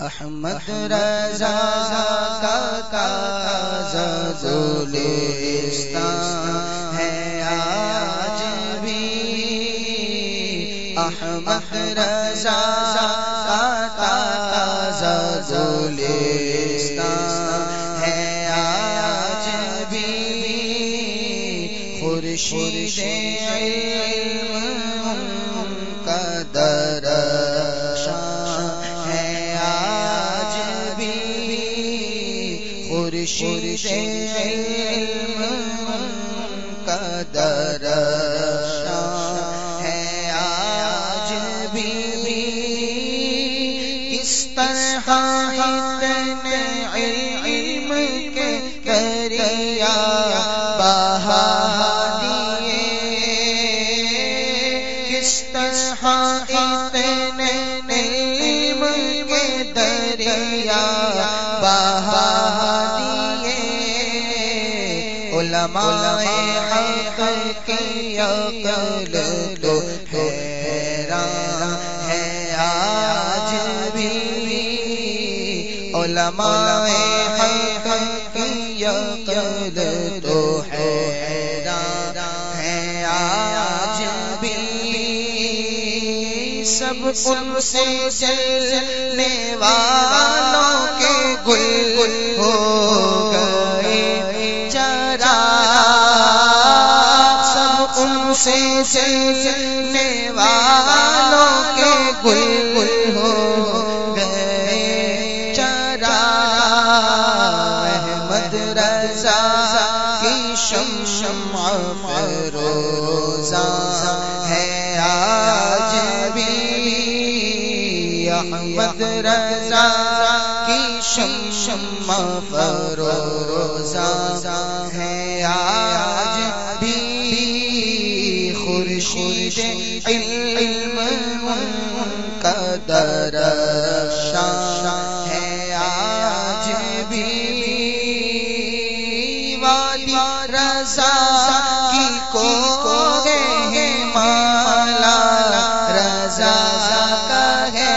احمد رضا کا زولستان ہے آج بھی۔ احمد رضا کا زولستان ہے آج بھی۔ خورشید خورشید علم کا درشان ہے۔ آج بھی کس طرح اتنے علم کے کریا بہا دیے کس طرح اتنے علم کے دریا علماء حق کی عقل تو حیران ہے، آج بھی علماء حق کی عقل تو حیران ہے، آج بھی سب ان سے چلنے والوں کے گل ہو گئے۔ سے چلنے والوں کے گل گل ہو گئے۔ چرا احمد رضا کی شم شم فروزہ ہے۔ آج بھی احمد رضا کی شم شم فروزہ ہے۔ آج خورشید علم کا درشان ہے آج بھی وادی رضا کی کو مالا رضا کا ہے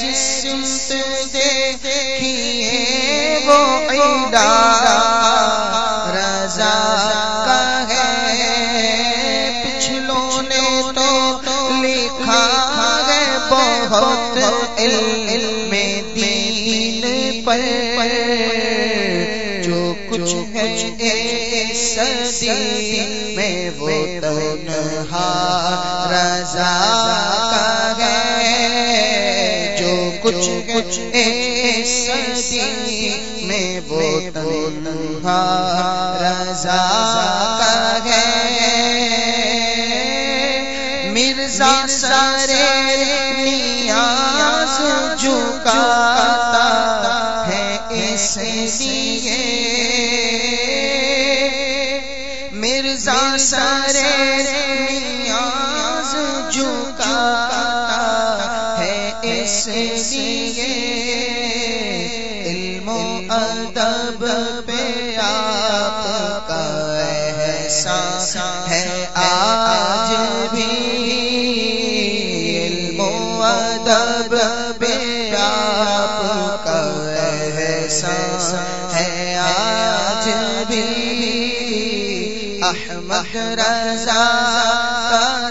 جس سمت دیکھیے وہ عیدا بہت علم دین پر جو کچھ ہے اس صدی میں وہ تنہا رضا کا ہے۔ جو کچھ کچھ اس صدی میں وہ تنہا رضا کا ہے۔ مرزا سارے نیاز جھکاتا ہے اس لیے۔ مرزا سارے نیاز جھکاتا ہے اس لیے۔ علم و ادب پہ آپ کا احساس۔ ادب پہ آپ کا احساس ہے، آج بھی احمد رضا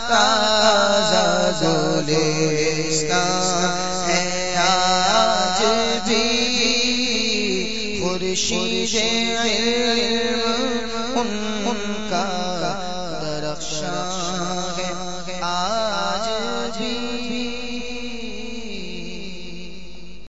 کا تازہ زولستان ہے، آج بھی خورشید علم